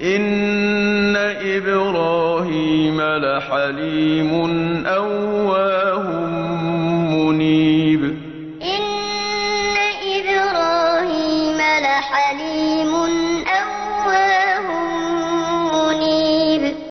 إِنَّ إِبْرَاهِيمَ لَحَلِيمٌ أَوَّاهٌ مُّنِيبٌ إِنَّ إِبْرَاهِيمَ لَحَلِيمٌ